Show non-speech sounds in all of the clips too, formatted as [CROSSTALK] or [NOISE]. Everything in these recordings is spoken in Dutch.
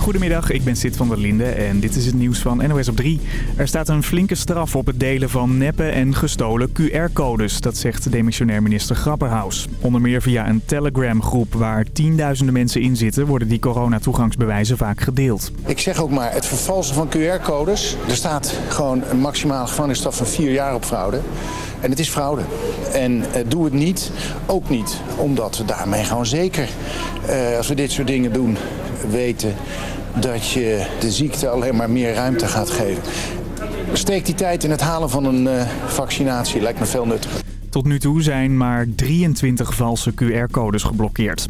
Goedemiddag, ik ben Sid van der Linde en dit is het nieuws van NOS op 3. Er staat een flinke straf op het delen van neppe en gestolen QR-codes. Dat zegt demissionair minister Grapperhaus. Onder meer via een Telegram-groep waar tienduizenden mensen in zitten... worden die coronatoegangsbewijzen vaak gedeeld. Ik zeg ook maar, het vervalsen van QR-codes... er staat gewoon een maximale gevangenisstraf van vier jaar op fraude. En het is fraude. En uh, doe het niet, ook niet. Omdat we daarmee gewoon zeker, uh, als we dit soort dingen doen, weten dat je de ziekte alleen maar meer ruimte gaat geven. Steek die tijd in het halen van een uh, vaccinatie, lijkt me veel nuttiger. Tot nu toe zijn maar 23 valse QR-codes geblokkeerd.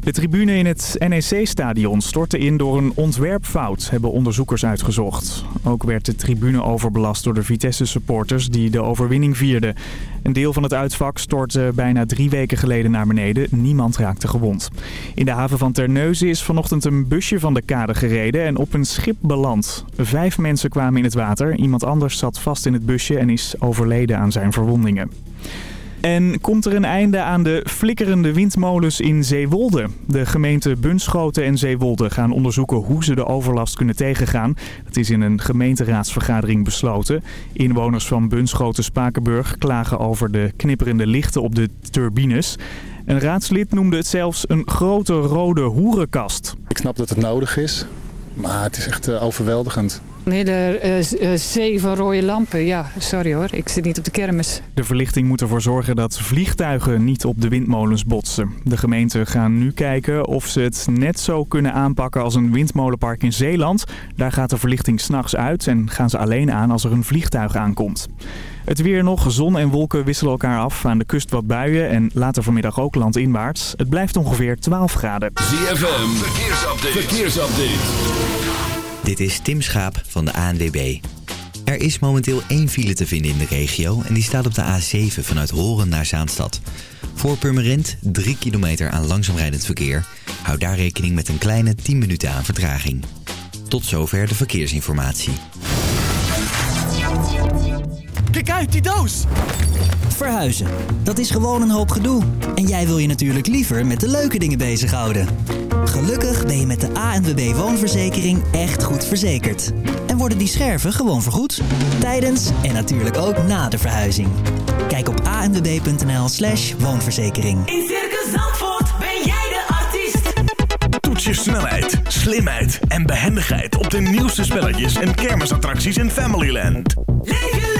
De tribune in het NEC-stadion stortte in door een ontwerpfout, hebben onderzoekers uitgezocht. Ook werd de tribune overbelast door de Vitesse-supporters die de overwinning vierden. Een deel van het uitvak stortte bijna drie weken geleden naar beneden. Niemand raakte gewond. In de haven van Terneuzen is vanochtend een busje van de kade gereden en op een schip beland. Vijf mensen kwamen in het water. Iemand anders zat vast in het busje en is overleden aan zijn verwondingen. En komt er een einde aan de flikkerende windmolens in Zeewolde? De gemeente Bunschoten en Zeewolde gaan onderzoeken hoe ze de overlast kunnen tegengaan. Dat is in een gemeenteraadsvergadering besloten. Inwoners van Bunschoten-Spakenburg klagen over de knipperende lichten op de turbines. Een raadslid noemde het zelfs een grote rode hoerenkast. Ik snap dat het nodig is, maar het is echt uh, overweldigend. Een hele uh, zee van rode lampen. Ja, sorry hoor. Ik zit niet op de kermis. De verlichting moet ervoor zorgen dat vliegtuigen niet op de windmolens botsen. De gemeenten gaan nu kijken of ze het net zo kunnen aanpakken als een windmolenpark in Zeeland. Daar gaat de verlichting s'nachts uit en gaan ze alleen aan als er een vliegtuig aankomt. Het weer nog. Zon en wolken wisselen elkaar af. Aan de kust wat buien en later vanmiddag ook landinwaarts. Het blijft ongeveer 12 graden. ZFM. Verkeersupdate. Verkeersupdate. Dit is Tim Schaap van de ANWB. Er is momenteel één file te vinden in de regio en die staat op de A7 vanuit Horen naar Zaanstad. Voor Purmerend 3 kilometer aan langzaam rijdend verkeer. Houd daar rekening met een kleine 10 minuten aan vertraging. Tot zover de verkeersinformatie. Kijk uit, die doos! Verhuizen, dat is gewoon een hoop gedoe. En jij wil je natuurlijk liever met de leuke dingen bezighouden. Gelukkig ben je met de ANWB Woonverzekering echt goed verzekerd. En worden die scherven gewoon vergoed. Tijdens en natuurlijk ook na de verhuizing. Kijk op anwb.nl slash woonverzekering. In Circus Zandvoort ben jij de artiest. Toets je snelheid, slimheid en behendigheid op de nieuwste spelletjes en kermisattracties in Familyland. Leef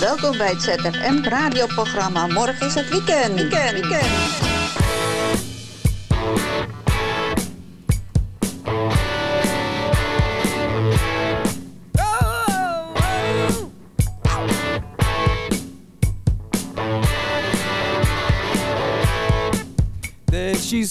Welkom bij het ZFM radioprogramma. Morgen is het weekend. Weekend, weekend. There she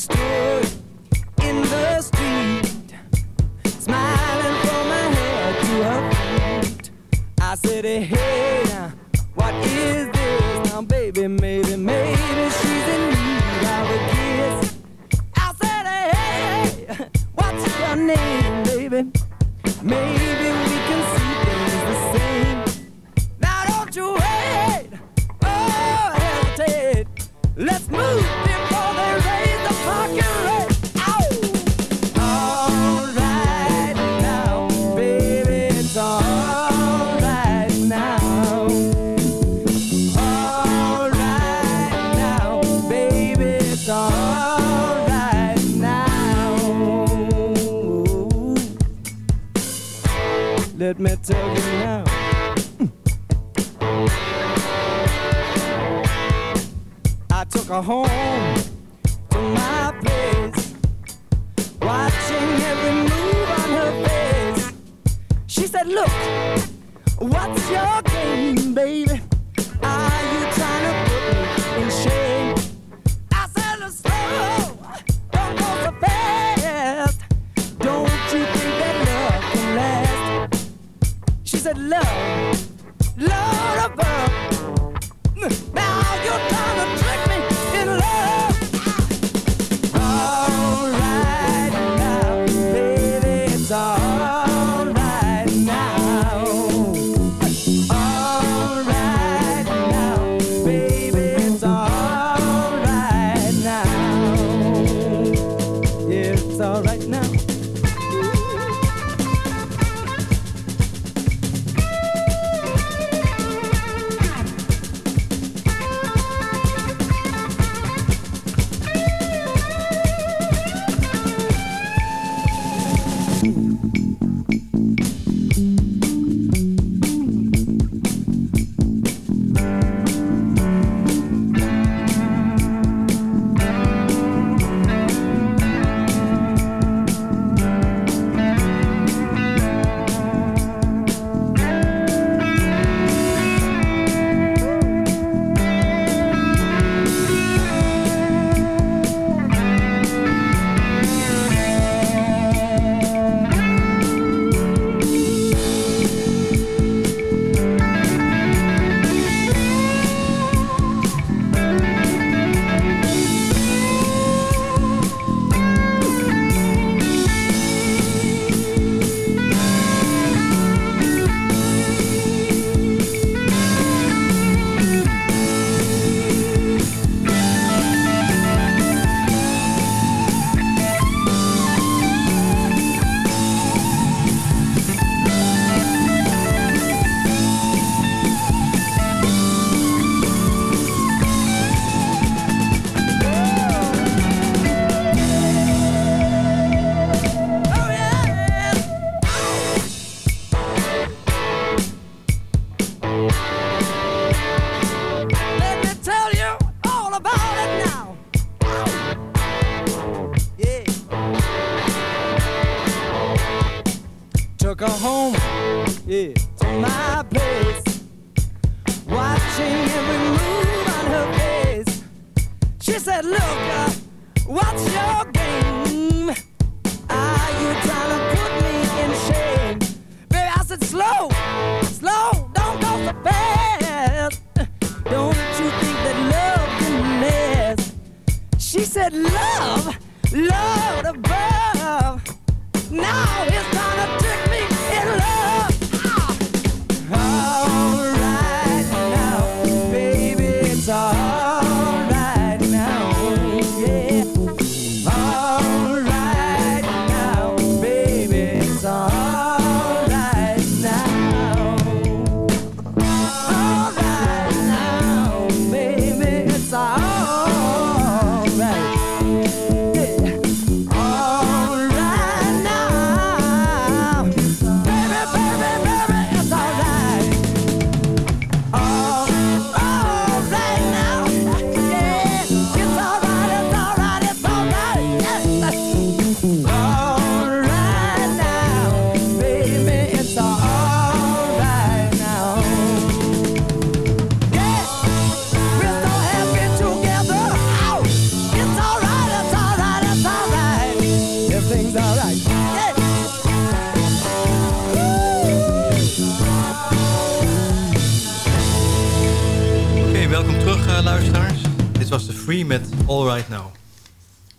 Welkom terug eh, luisteraars. Dit was de Free met All Right Now.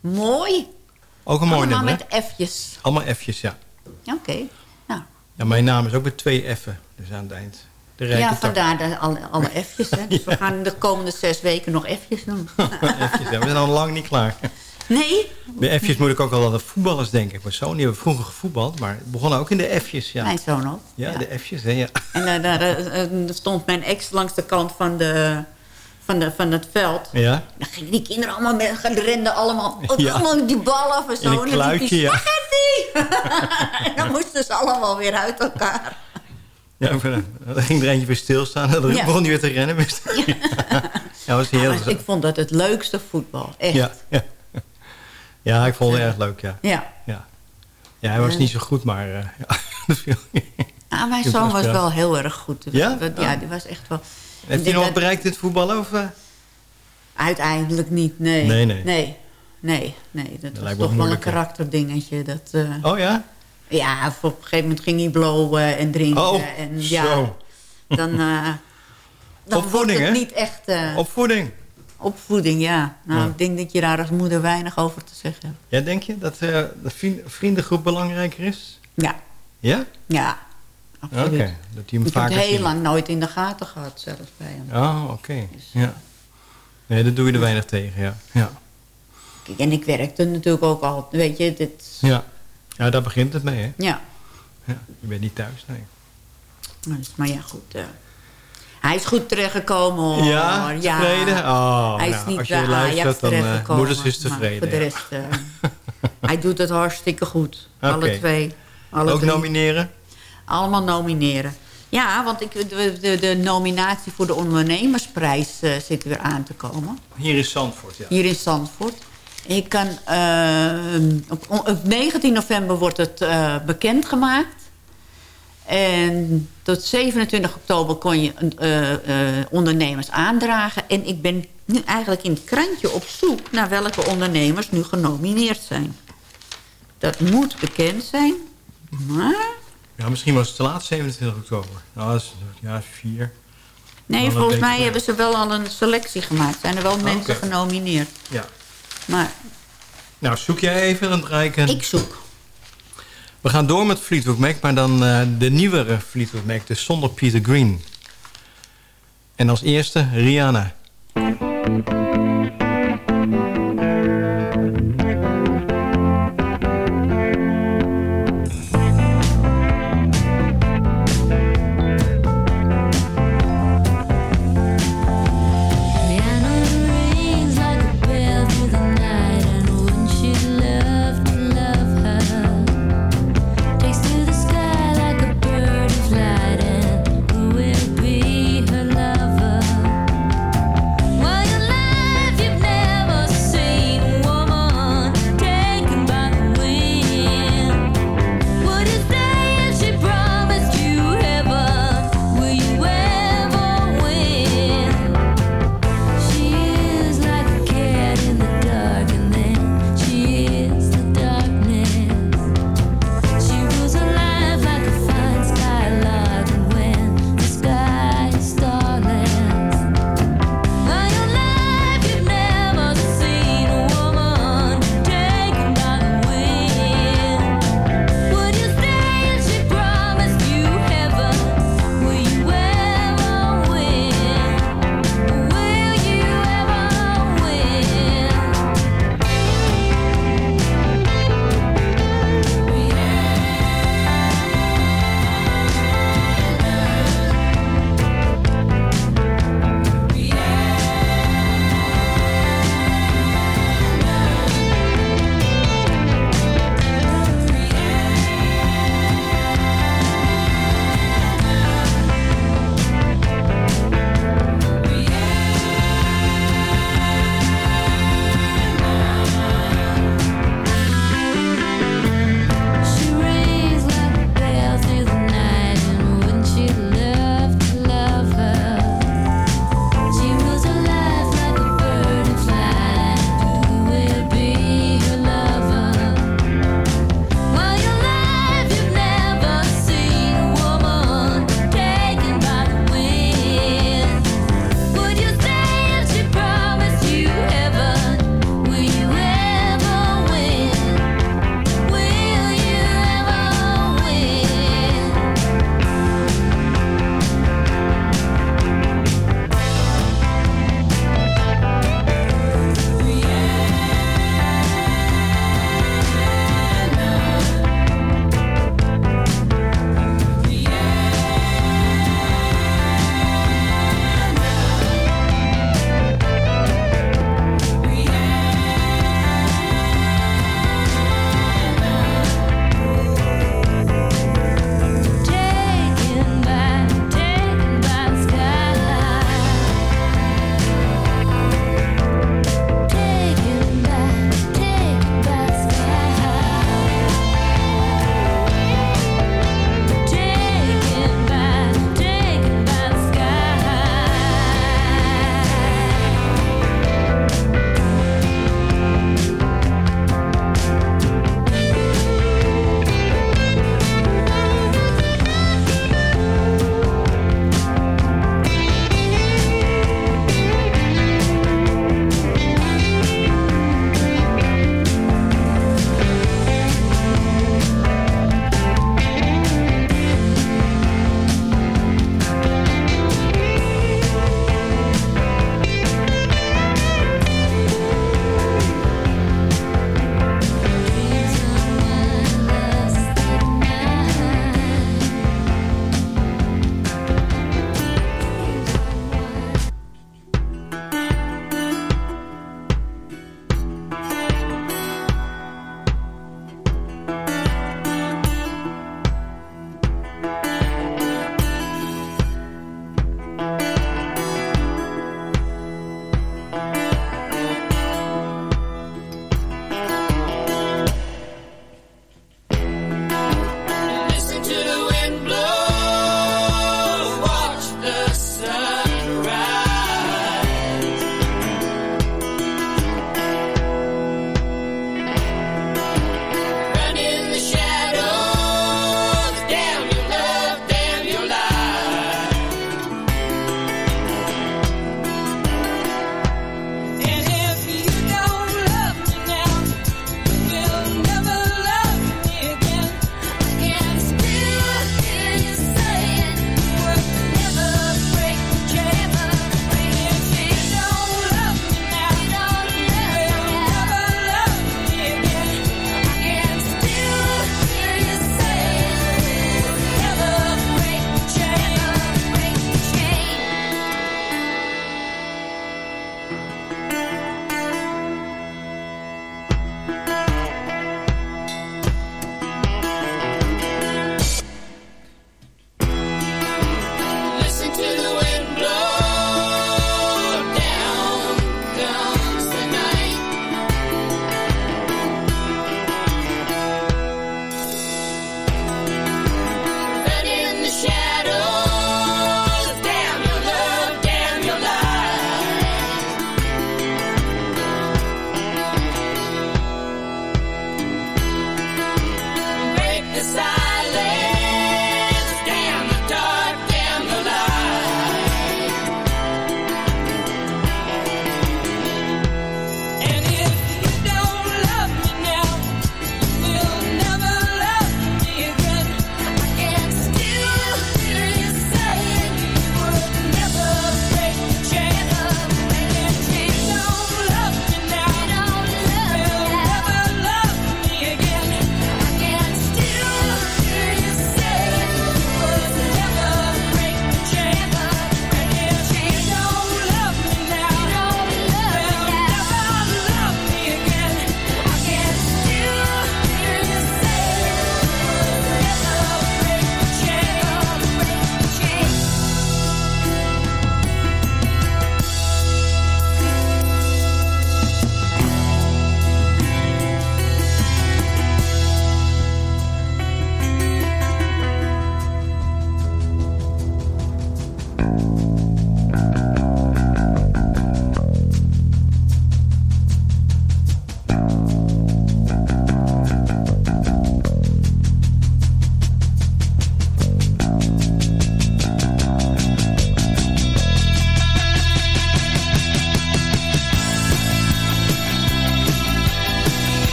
Mooi. Ook een mooi nummer. Allemaal met F'jes. Allemaal F'jes, ja. Oké. Nou. Ja, mijn naam is ook met twee F'en, dus aan het eind. De ja, vandaar dat alle, alle [LAUGHS] F'jes. Hè. Dus we gaan de komende zes weken nog F'jes doen. [LAUGHS] F'jes, ja. We zijn al lang niet klaar. Nee. Bij F'jes moet ik ook al aan de voetballers denken. Mijn zoon, die hebben vroeger gevoetbald, maar het begon ook in de F'jes. Ja. Mijn zoon ook. Ja, de F'jes, hè, ja. En eh, daar eh, stond mijn ex langs de kant van de van, de, van het veld. Ja. Dan gingen die kinderen allemaal met, gaan rennen allemaal, [LAUGHS] allemaal die ballen af en zo. en dan die spaghetti. [LAUGHS] en dan moesten ze allemaal weer uit elkaar. Ja, eh, dan ging er eentje weer stilstaan. Dan ja. begon hij weer te rennen. Ja. [LAUGHS] ja was heel ik vond dat het leukste voetbal, echt. Ja, ja. ja ik vond het erg leuk, ja. Ja. ja. hij was niet zo goed, maar... Uh, ja. Ah, mijn zoon was wel heel erg goed. Ja, oh. die was echt wel... Heeft hij nog dat- bereikt in het voetballen? Of, eh? Uiteindelijk niet, nee. Nee, nee. Nee, nee, nee. Dat, was toch wel een karakterdingetje. Dat, eh, Oh ja? Ja, op een gegeven moment ging hij blowen en drinken. Oh, en, ja, zo. Dan, eh dan Opvoeding, hè? niet echt... Opvoeding. opvoeding, ja. Nou, Ja. ik denk dat je daar als moeder weinig over te zeggen hebt. Ja, denk je dat de vriend- vriendengroep belangrijker is? Ja, Ja? ja. Oké, Absoluut. dat hij hem Ik heb het heel ziet. lang nooit in de gaten gehad, zelfs bij hem. Oh, oké. Ja. Nee, dat doe je er weinig tegen, ja. Ja. Kijk, En ik werkte natuurlijk ook al, weet je, dit... Ja. ja, daar begint het mee, hè? Ja, Ja. Je bent niet thuis, nee. dus, maar ja, goed. eh, hij is goed terechtgekomen, hoor. Ja, tevreden? Oh, hij is nou, niet als je luistert, dan, eh, moeders is maar tevreden, voor de ja. rest, eh, hij doet het hartstikke goed. [LAUGHS] Alle twee. Alle Ook drie. nomineren? Allemaal nomineren. Ja, want ik, de, de, de nominatie voor de ondernemersprijs eh, zit weer aan te komen. Hier is Zandvoort, ja. Hier in Zandvoort. Ik kan, eh, op, op 19 november wordt het eh, bekendgemaakt. En tot 27 oktober kon je ondernemers aandragen. En ik ben nu eigenlijk in het krantje op zoek... naar welke ondernemers nu genomineerd zijn. Dat moet bekend zijn. Maar... Ja, misschien was het te laat, 27 oktober. Nou, dat is ja, vier. Nee, volgens mij hebben ze wel al een selectie gemaakt. Zijn er wel mensen Oké. genomineerd. Ja. Maar Nou, zoek jij even, ik een... ik zoek. We gaan door met Fleetwood Mac, maar dan eh, de nieuwere Fleetwood Mac, dus zonder Peter Green. En als eerste Rihanna.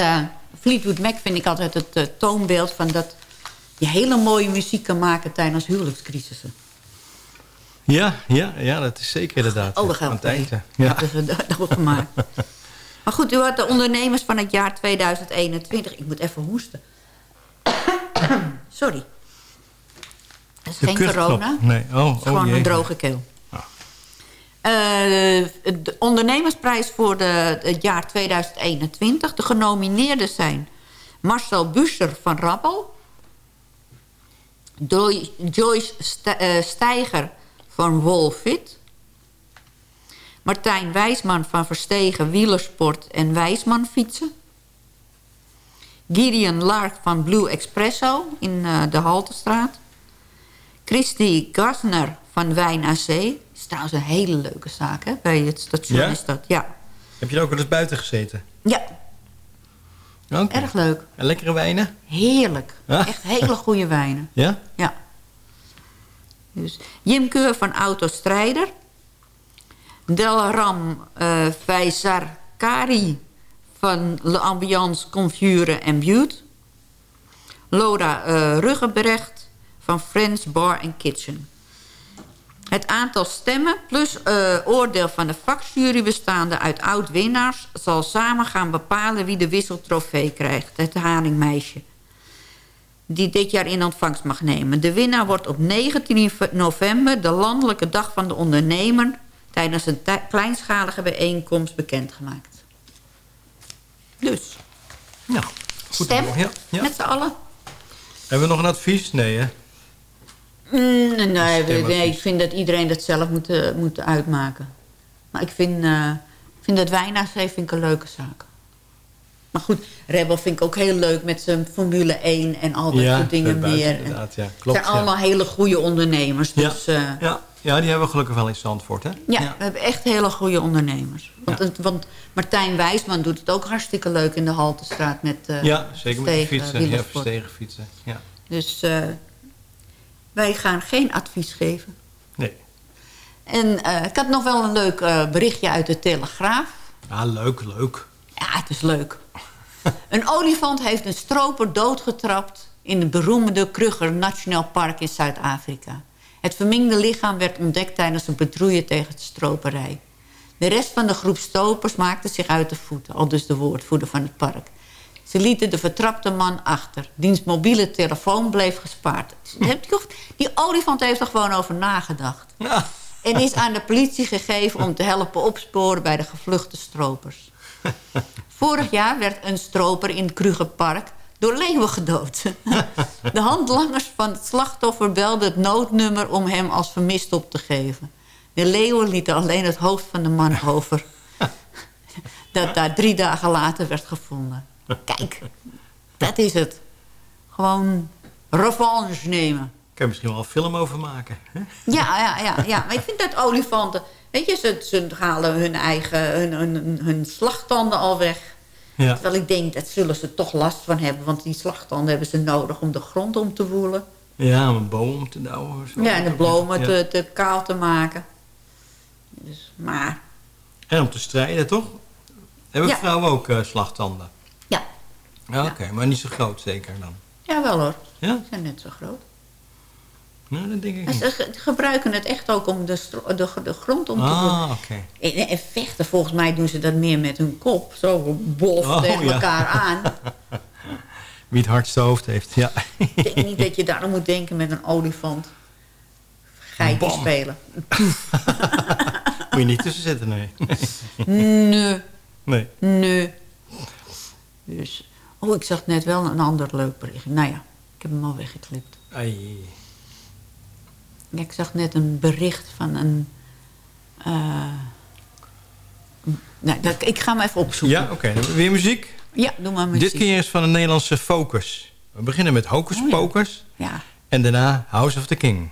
Eh, Fleetwood Mac vind ik altijd het eh, toonbeeld van dat je hele mooie muziek kan maken tijdens huwelijkscrisissen. Ja, ja, ja, dat is zeker inderdaad. Oh, mee. eind. hè. Ja. Dat is dat gemaakt. [LAUGHS] Maar goed, u had de ondernemers van het jaar 2021. Ik moet even hoesten. [COUGHS] Sorry. Dat is De geen corona. Nee, oh, Het is oh gewoon jee. een droge keel. Eh, de ondernemersprijs voor de, het jaar 2021. De genomineerden zijn Marcel Buscher van Rappel. Joy- Joyce eh, Steiger van Wolfit. Martijn Wijsman van Verstegen Wielersport en Wijsman Fietsen. Gideon Lark van Blue Expresso in eh, de Haltestraat. Christy Gasner van Wijn is trouwens een hele leuke zaak, hè? Bij het station Ja? is dat, ja. Heb je er ook wel eens buiten gezeten? Ja, Oké. erg leuk. En lekkere wijnen? Heerlijk. Ja? Echt hele goede wijnen. Ja? Ja. Dus Jim Keur van Autostrijder. Delram eh Faisar Kari van Le Ambiance Confure en Beauty. Laura eh Ruggebrecht van Friends Bar and Kitchen. Het aantal stemmen plus eh, oordeel van de vakjury bestaande uit oud-winnaars... zal samen gaan bepalen wie de wisseltrofee krijgt. Het Haringmeisje. Die dit jaar in ontvangst mag nemen. De winnaar wordt op 19 november, de landelijke dag van de ondernemer... tijdens een kleinschalige bijeenkomst bekendgemaakt. Dus, Nou, goed. stem Ja, ja. met z'n allen. Hebben we nog een advies? Nee, hè? Mm, nee, nee, ik vind dat iedereen dat zelf moet, eh, moet uitmaken. Maar ik vind, eh, ik vind dat Wijnaarsee vind ik een leuke zaak. Maar goed, Rebel vind ik ook heel leuk met zijn Formule 1 en al dat ja, soort dingen meer. Inderdaad, ja. Het Klopt, zijn ja. allemaal hele goede ondernemers. Ja. Dus ja. Ja. ja, die hebben we gelukkig wel in Zandvoort, hè? ja, we hebben echt hele goede ondernemers. Want, het- want Martijn Wijsman doet het ook hartstikke leuk in de Haltestraat met eh Ja, zeker met de fietsen. Ja, verstegen fietsen. Ja. Dus eh, wij gaan geen advies geven. Nee. En eh, ik had nog wel een leuk eh, berichtje uit de Telegraaf. Ah, leuk, leuk. Ja, het is leuk. [LAUGHS] een olifant heeft een stroper doodgetrapt... in het beroemde Kruger Nationaal Park in Zuid-Afrika. Het vermingde lichaam werd ontdekt tijdens een patrouille tegen de stroperij. De rest van de groep stopers maakte zich uit de voeten... al dus de woordvoerder van het park. Ze lieten de vertrapte man achter. Diens mobiele telefoon bleef gespaard. [LAUGHS] Die olifant heeft er gewoon over nagedacht. En is aan de politie gegeven om te helpen opsporen bij de gevluchte stropers. [LAUGHS] Vorig jaar werd een stroper in het Krugerpark door leeuwen gedood. [LAUGHS] De handlangers van het slachtoffer belden het noodnummer om hem als vermist op te geven. De leeuwen lieten alleen het hoofd van de man over. Dat daar drie dagen later werd gevonden. Kijk, dat is het. Gewoon revanche nemen. Kan je misschien wel een film over maken. Hè? Ja, ja, ja, ja. Maar ik vind dat olifanten... Weet je, ze, ze halen hun eigen hun, hun, hun slagtanden al weg. Ja. Terwijl ik denk, dat zullen ze toch last van hebben. Want die slagtanden hebben ze nodig om de grond om te woelen. Ja, om een boom te douwen. of zo. Ja, en de bloemen Ja. te, te kaal te maken. Dus, maar, En om te strijden, toch? Hebben Ja. vrouwen ook eh, slagtanden? Ja. Ja, Oké, maar niet zo groot zeker dan. jawel hoor. Ja? Ze zijn net zo groot. Nou, dat denk ik niet. ze ge- gebruiken het echt ook om de, de, de grond om te Ah, oké. En, en vechten, volgens mij doen ze dat meer met hun kop. Zo bof Oh, tegen ja. elkaar aan. [LAUGHS] Wie het hardste hoofd heeft, ja. Ik denk niet dat je daarom moet denken met een olifant. Geitje Bam. spelen. [LAUGHS] Moet je niet tussen zitten, nee. Nee, Nee. nee. Dus, oh, ik zag net wel een ander leuk bericht. Nou ja, ik heb hem al weggeklipt. Ai. Ja, ik zag net een bericht van een... eh, nou, dat, ik ga hem even opzoeken. Ja, oké. Dan Weer muziek? Ja, doe maar muziek. Dit keer is van de Nederlandse Focus. We beginnen met Hocus Oh ja. Pocus. Ja. En daarna House of the King.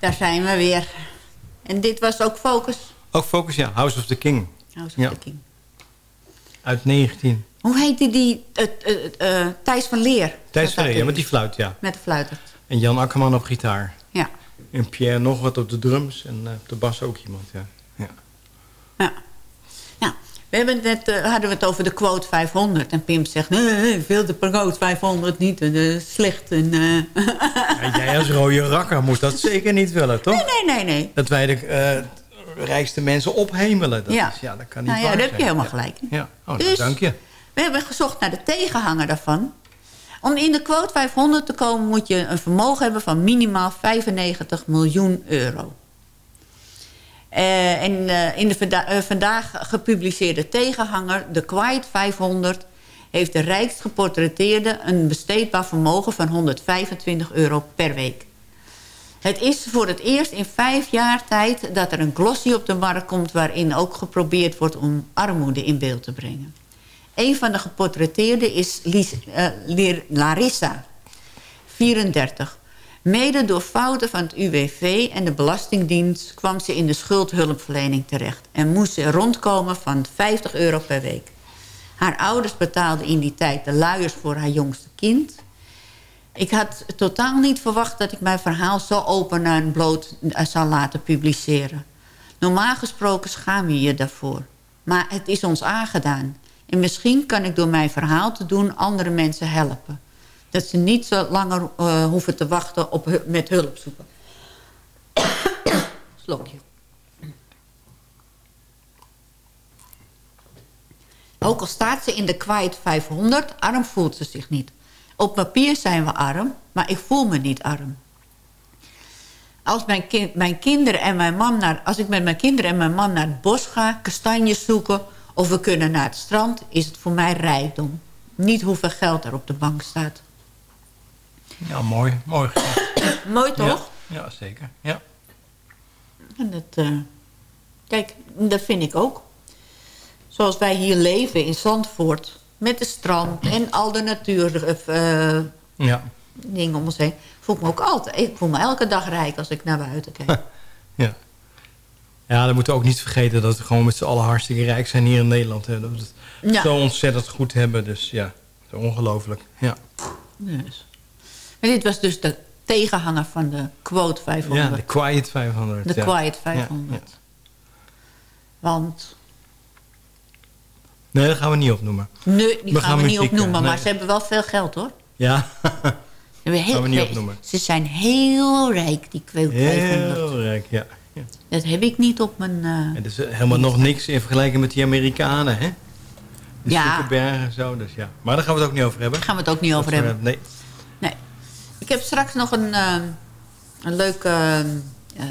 Daar zijn we weer. En dit was ook Focus. Ook Focus, ja. House of the King. House of Ja. the King. Uit 19. Hoe heet die? die eh, Thijs van Leer. Thijs van ja, met die fluit, ja. Met de fluiter. En Jan Akkerman op gitaar. Ja. En Pierre nog wat op de drums. En eh, op de bas ook iemand, ja. ja. We hebben het net, eh, hadden we het over de quote 500. En Pim zegt, nee, veel de quote 500 niet. Eh, slecht. En, eh. Ja, jij als rode rakker moet dat zeker niet willen, toch? Nee, nee, nee, nee. Dat wij de eh, rijkste mensen ophemelen. Dat Ja. Is, ja, dat kan niet Nou ja, daar heb je helemaal Ja. gelijk. Ja, oh, Dus- dank je. We hebben gezocht naar de tegenhanger daarvan. Om in de quote 500 te komen moet je een vermogen hebben van minimaal 95 miljoen euro. Eh, en eh, in de eh, vandaag gepubliceerde tegenhanger, de Quiet 500... heeft de rijkst geportretteerde een besteedbaar vermogen van 125 euro per week. Het is voor het eerst in vijf jaar tijd dat er een glossy op de markt komt... waarin ook geprobeerd wordt om armoede in beeld te brengen. Een van de geportretteerden is Lies, Larissa, 34. Mede door fouten van het UWV en de Belastingdienst... kwam ze in de schuldhulpverlening terecht... en moest ze rondkomen van 50 euro per week. Haar ouders betaalden in die tijd de luiers voor haar jongste kind... Ik had totaal niet verwacht dat ik mijn verhaal zo open en bloot eh, zou laten publiceren. Normaal gesproken schaam je je daarvoor. Maar het is ons aangedaan. En misschien kan ik door mijn verhaal te doen andere mensen helpen. Dat ze niet zo langer eh, hoeven te wachten op, met hulp zoeken. [COUGHS] Slokje. Ook al staat ze in de Quiet 500, arm voelt ze zich niet. Op papier zijn we arm, maar ik voel me niet arm. Als mijn, kind, mijn kinderen en mijn man naar, als ik met mijn kinderen en mijn man naar het bos ga... kastanjes zoeken of we kunnen naar het strand... is het voor mij rijkdom. Niet hoeveel geld er op de bank staat. Ja, mooi. Mooi. [COUGHS] Mooi toch? Ja, ja, zeker. Ja. En dat, eh, kijk, dat vind ik ook. Zoals wij hier leven in Zandvoort... met de strand en al de natuur... eh, Ja. dingen om ons heen. Voel ik me ook altijd. Ik voel me elke dag rijk als ik naar buiten kijk. [LAUGHS] Ja. Ja, dan moeten we ook niet vergeten dat we gewoon met z'n allen hartstikke rijk zijn hier in Nederland. Hè. Dat we het Ja. zo ontzettend goed hebben. Dus ja, zo ongelooflijk. Ja. Dus. Maar dit was dus de tegenhanger van de quote 500. ja, de Quiet 500. De ja. Quiet Ja, 500. ja. Want, Nee, dat gaan we niet opnoemen. nee, die We gaan, we niet opnoemen. eh, Maar ze hebben wel veel geld, hoor. Ja, Ze, heel, Gaan we niet opnoemen. ze zijn heel rijk, die quote 500. heel rijk, ja. Dat heb ik niet op mijn... eh, En dat is helemaal nog niks in vergelijking met die Amerikanen, hè? Die Ja. en zo, dus ja. Maar daar gaan we het ook niet over hebben. Daar gaan we het ook niet over Dat, eh, hebben. Nee. Ik heb straks nog een, eh, een leuke eh,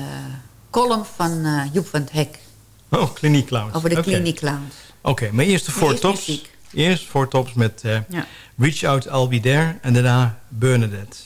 column van eh, Joep van het Hek. Oh, Kliniek Clowns. Over de. Clinic Clowns. Oké, maar eerst de Four eerst Tops. muziek. Eerst Four Tops met eh, Ja. Reach Out I'll Be There en daarna Bernadette.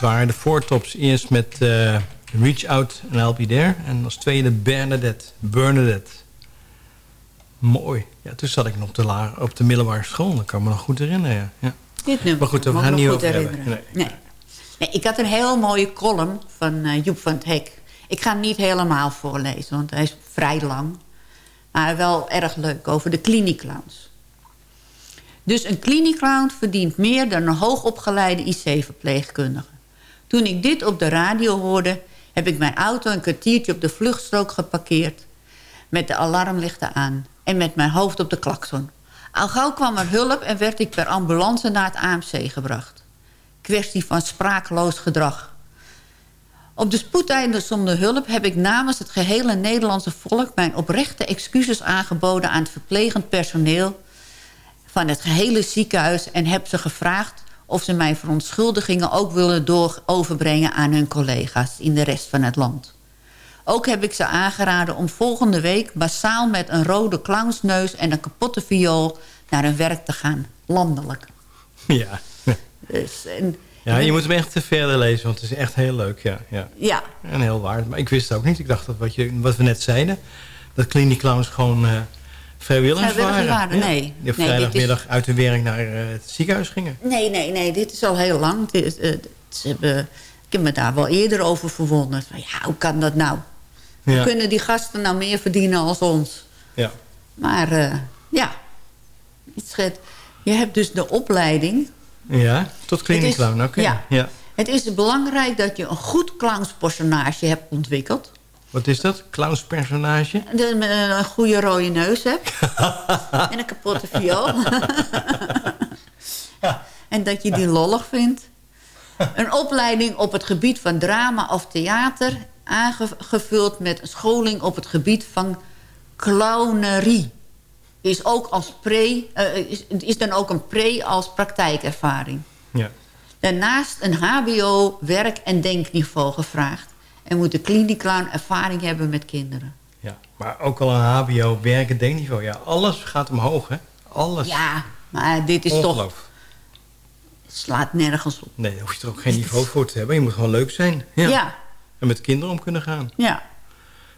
Dat waren de voortops. Eerst met eh, Reach Out and I'll Be There. En als tweede Bernadette. Bernadette. Mooi. Ja, toen zat ik nog op de, laag, op de middelbare school. Dat kan me nog goed herinneren. Ja. Ja. Dit nummer. Maar goed, we gaan niet over hebben. herinneren. Nee. Nee. Nee, ik had een heel mooie column van eh, Joep van het Hek. Ik ga hem niet helemaal voorlezen, want hij is vrij lang. Maar wel erg leuk, over de kliniekclowns. Dus een kliniekclown verdient meer dan een hoogopgeleide IC-verpleegkundige. Toen ik dit op de radio hoorde... heb ik mijn auto een kwartiertje op de vluchtstrook geparkeerd... met de alarmlichten aan en met mijn hoofd op de klakson. Al gauw kwam er hulp en werd ik per ambulance naar het AMC gebracht. Kwestie van sprakeloos gedrag. Op de spoedeinde zonder hulp heb ik namens het gehele Nederlandse volk... mijn oprechte excuses aangeboden aan het verplegend personeel... van het gehele ziekenhuis en heb ze gevraagd... of ze mijn verontschuldigingen ook willen door overbrengen aan hun collega's... in de rest van het land. Ook heb ik ze aangeraden om volgende week massaal met een rode clownsneus en een kapotte viool naar hun werk te gaan, landelijk. Ja. Dus, en, Ja, je moet hem echt te verder lezen, want het is echt heel leuk. Ja, ja. Ja. En heel waard. Maar ik wist het ook niet. Ik dacht dat wat, je, wat we net zeiden... dat kliniekclowns gewoon eh vrijwilligers Vrijwilligers waren. waren, nee. Die op Nee, vrijdagmiddag uit hun werk naar eh, het ziekenhuis gingen. Nee, nee, nee, dit is al heel lang. Dit eh, ze hebben, ik heb me daar wel eerder over verwonderd. Van, ja, hoe kan dat nou? Hoe Ja. kunnen die gasten nou meer verdienen als ons? Ja. Maar eh, ja. Je hebt dus de opleiding. Ja, tot clinic clown. Oké. ja. Ja. Het is belangrijk dat je een goed clownspersonage hebt ontwikkeld. Wat is dat? Clownspersonage? De, eh, een goede rode neus hebt. [LAUGHS] en een kapotte viool. [LAUGHS] En dat je die lollig vindt. Een opleiding op het gebied van drama of theater... aangevuld met een scholing op het gebied van clownerie. Is, ook als pre, eh, is, is dan ook een pre als praktijkervaring. Ja. Daarnaast een hbo, werk- en denkniveau gevraagd. En moet de kliniek clown ervaring hebben met kinderen. ja. Maar ook al een hbo, werken, denkniveau. Ja, alles gaat omhoog, hè? Alles. Ja, maar dit is toch... Het slaat nergens op. Nee, daar hoef je er ook geen niveau voor te hebben. Je moet gewoon leuk zijn. Ja. Ja. En met kinderen om kunnen gaan. Ja.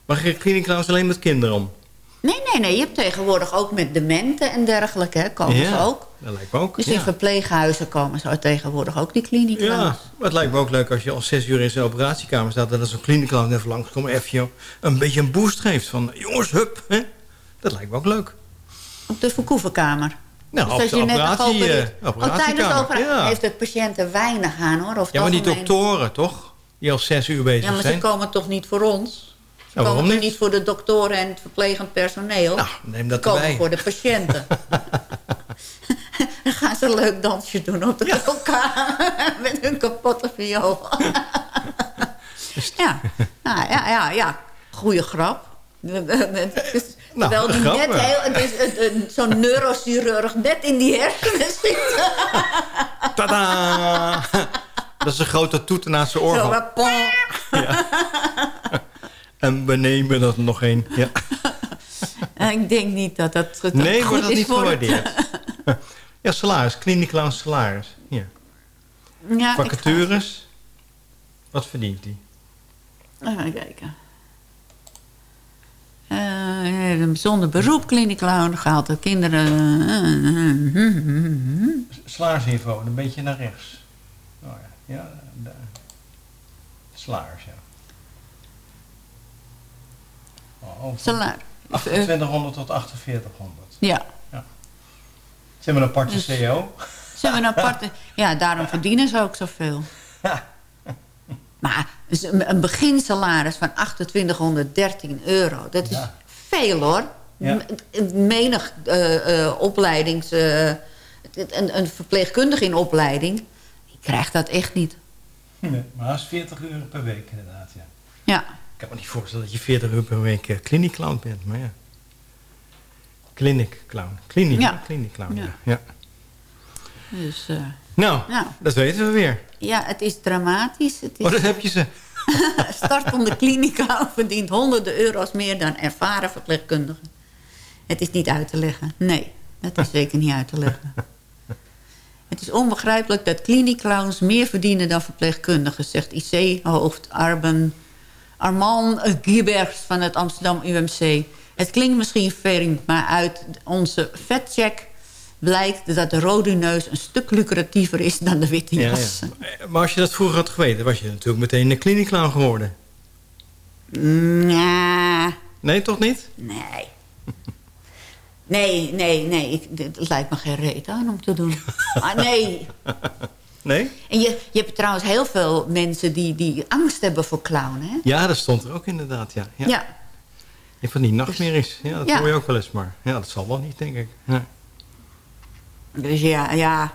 Maar clinic clowns alleen met kinderen om? Nee, nee, nee. Je hebt tegenwoordig ook met dementen en dergelijke. Hè, komen ja, ze ook. dat lijkt me ook. Dus ja. in verpleeghuizen komen ze tegenwoordig ook die kliniek Ja, maar het lijkt me ook leuk als je al zes uur in zo'n operatiekamer staat... en dat zo'n clinic clown even langskomt en even een beetje een boost geeft. Van, jongens, hup. Hè? Dat lijkt me ook leuk. Op de verkoevenkamer. Nou, Dus op als de je net geopereerd- eh, Oh, tijdens de operatie ja. heeft het patiënten weinig aan, hoor. Over ja, maar die doktoren, toch? Die al zes uur bezig Ja, maar ze zijn. komen toch niet voor ons? Ja, waarom komen toch niet? niet voor de doktoren en het verplegend personeel? Nou, neem dat komen erbij. voor de patiënten. Dan [LAUGHS] gaan ze een leuk dansje doen op de elkaar [LAUGHS] met hun kapotte viool. ja, nou, ja, ja, ja. Goeie grap. Terwijl die grap, net ja. heel, het is een- een- zo'n neurochirurg net in die hersenen zit. [LAUGHS] Tada! Dat is een grote toeter naast zijn Zo, oor. maar pong. En we nemen dat nog één. Ja. Eh, [LAUGHS] Ik denk niet dat dat, dat Nee, wordt dat niet gewaardeerd. [LAUGHS] Ja, salaris. Clinic clown salaris. Ja. Ja, Vacatures. Wat verdient die? Even kijken. Eh, een bijzonder beroep, clown, gehaald door kinderen. Salarisniveau, een beetje naar rechts. Oh ja, ja daar. Salaris, ja. Oh, over Salaris. 2800 tot 4800. Ja. Ze hebben een aparte Dus- CEO. Ze hebben een aparte... [LAUGHS] Ja, daarom verdienen ze ook zoveel. Maar dus een beginsalaris van 2813 euro, dat is veel hoor. Ja. Menig eh, opleidings... eh, een, een verpleegkundige in opleiding, die krijgt dat echt niet. Nee, maar dat is 40 uur per week inderdaad, ja. Ja. Ik kan me niet voorstellen dat je 40 uur per week eh, clinic clown bent, maar ja. Clinic clown. Kliniek, Ja. clown, ja. Ja. Dus, eh, Nou, Nou. dat weten we weer. ja, het is dramatisch. Het is Oh, dat heb je ze. [LAUGHS] startende klinica verdient honderden euro's meer dan ervaren verpleegkundigen. Het is niet uit te leggen. Nee, dat is zeker niet uit te leggen. [LAUGHS] Het is onbegrijpelijk dat kliniekclowns meer verdienen dan verpleegkundigen... zegt IC-hoofd Arben, Armand Giebergs van het Amsterdam UMC. Het klinkt misschien vreemd, maar uit onze vetcheck blijkt dat de rode neus een stuk lucratiever is dan de witte Ja, jas. ja. Maar als je dat vroeger had geweten, was je natuurlijk meteen een clinic clown geworden. Ja. Nee, toch niet? Nee. Nee, nee, nee. Ik, dit- het lijkt me geen reet aan om te doen. [LAUGHS] Ah, nee. Nee? En je, je hebt trouwens heel veel mensen die, die angst hebben voor clown, hè? Ja, dat stond er ook inderdaad, ja. ja. Ja. Van die nachtmerries. Ja, dat Ja. hoor je ook wel eens, maar ja, dat zal wel niet, denk ik. Ja. Dus ja, ja.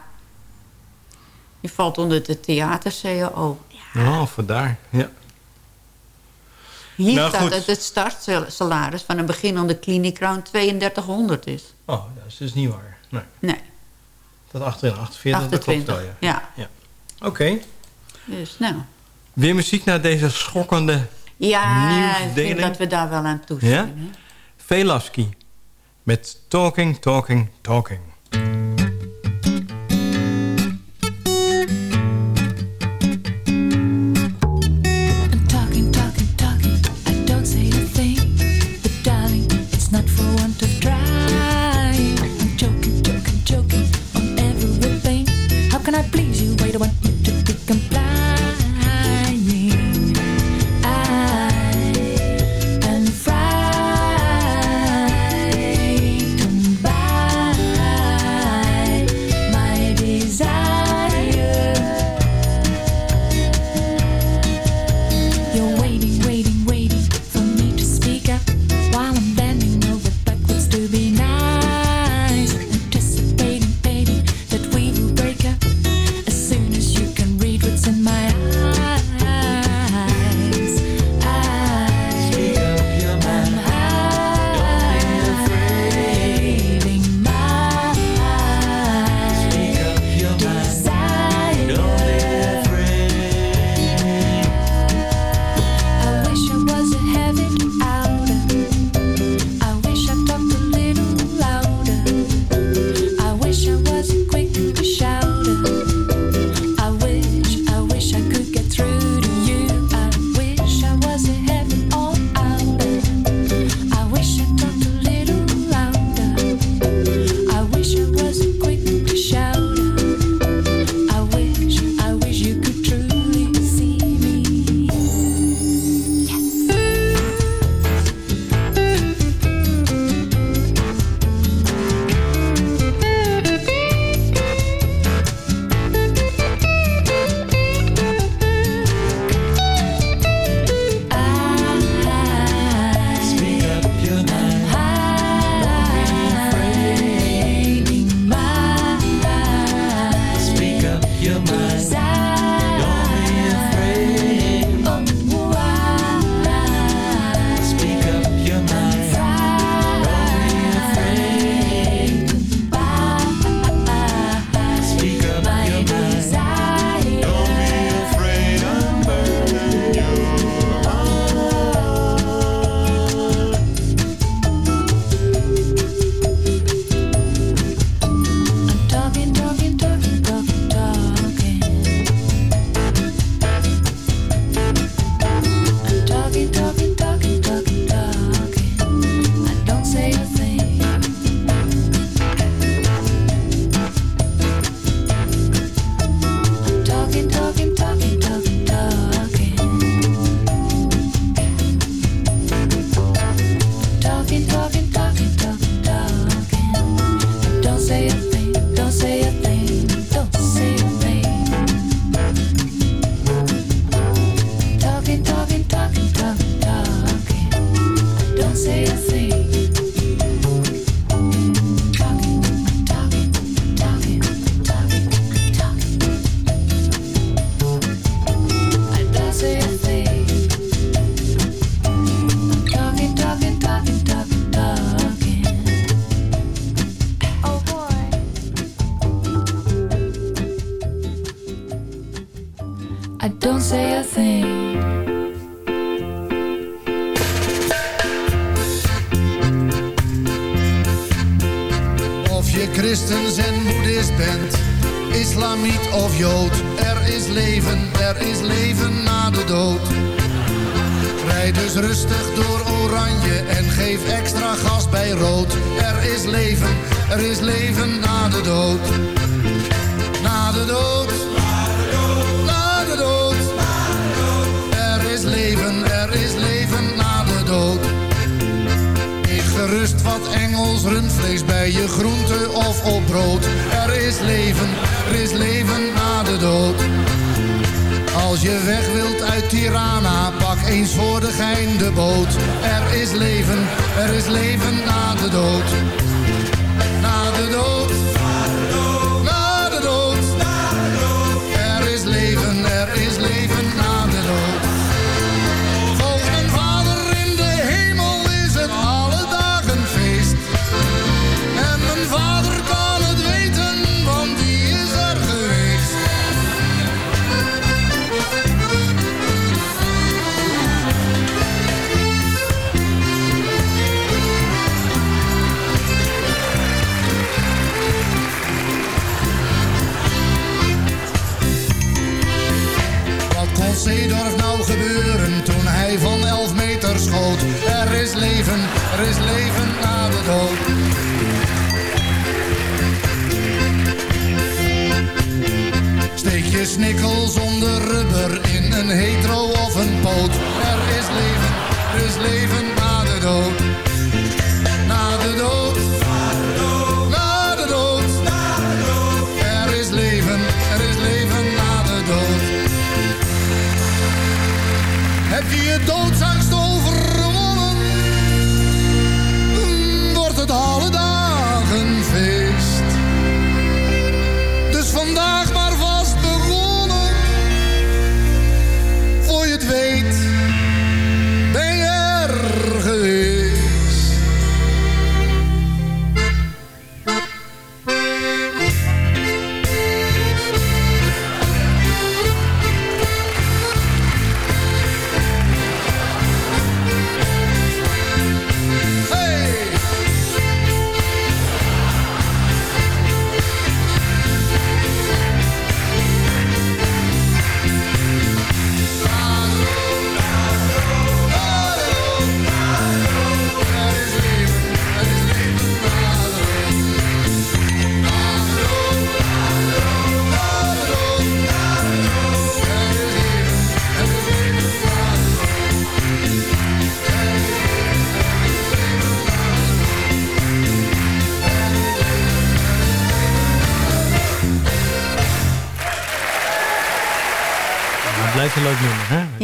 Je valt onder de theater-CAO. Oh, vandaar. Ja. Hier Nou, staat goed. dat het startsalaris van een beginnende kliniekclown 3200 is. Oh, dat is dus niet waar. Nee. Nee. Dat achterin 48, dat klopt 28, wel, ja. ja. Oké. Dus nou. Weer muziek naar deze schokkende Ja, ik vind nieuwsdeling. dat we daar wel aan toe zijn. Ja? Velaski met Talking, Talking. Talking, er is leven na de dood. Steek je snikkel zonder rubber in een hetero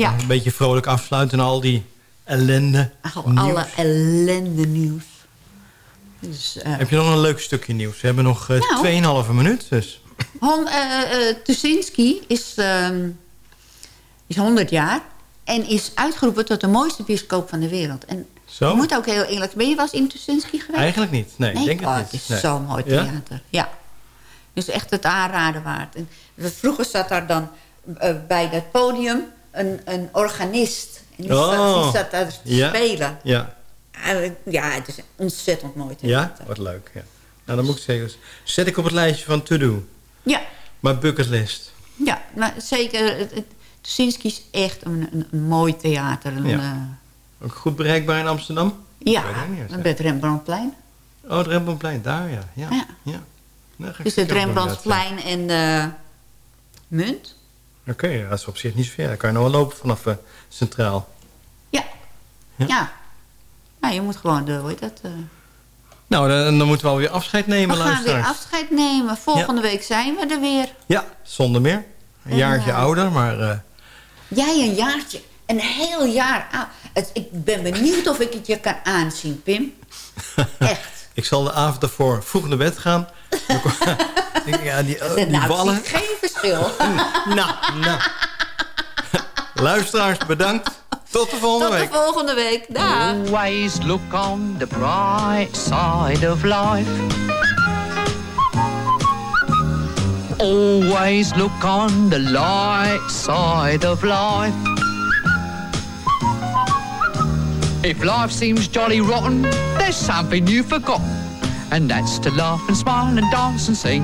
Ja. Een beetje vrolijk afsluiten en al die ellende. Al- alle ellende nieuws. Dus, eh, Heb je nog een leuk stukje nieuws? We hebben nog eh, Nou. 2,5 minuut, dus... Hon, eh, eh, Tuschinski is, ehm, is 100 jaar en is uitgeroepen tot de mooiste bioscoop van de wereld. En Zo? ik moet ook heel eerlijk ben je wel eens in Tuschinski geweest? Eigenlijk niet. Nee, ik denk oh, het niet. is Nee. zo'n mooi Ja? theater. Ja. Dus echt het aanraden waard. En vroeger zat daar dan eh, bij dat podium een, een organist. En die, zat, Oh. die zat daar te Ja. spelen. Ja, Ja, het is ontzettend mooi theater. ja? wat leuk. Ja. Nou, dan moet ik zeggen, zet ik op het lijstje van to-do. Ja, Maar bucketlist. ja maar zeker. Tuschinski is echt een, een, een mooi theater. Een, Ja. eh, Ook goed bereikbaar in Amsterdam? ja, bij het Rembrandtplein. Oh, het Rembrandtplein, daar ja. ja. Ja. ja. Nou, Dus het Rembrandtplein en eh, Munt. Oké, ja, dat is op zich niet zo ver. Dan kan je nog wel lopen vanaf eh, Centraal. Ja. ja. Nou, je moet gewoon de, hoe heet dat? eh, Nou, dan, dan moeten we alweer afscheid nemen, we gaan weer luisteraars. afscheid nemen. Volgende week zijn we er weer. Ja, zonder meer. Een En, jaartje eh, ouder, maar... Jij een jaartje. Een heel jaar oud. Het, ik ben benieuwd of ik het je kan aanzien, Pim. [LAUGHS] ik zal de avond ervoor vroeg naar bed gaan. [LAUGHS] [LAUGHS] Ja, die, oh, die nou, ballen. geen verschil. [LAUGHS] nou, nou. [LAUGHS] Luisteraars, bedankt. Tot de volgende Tot de week. volgende week. Dag. Always look on the bright side of life. Always look on the light side of life. If life seems jolly rotten, there's something you've forgotten, and that's to laugh and smile and dance and sing.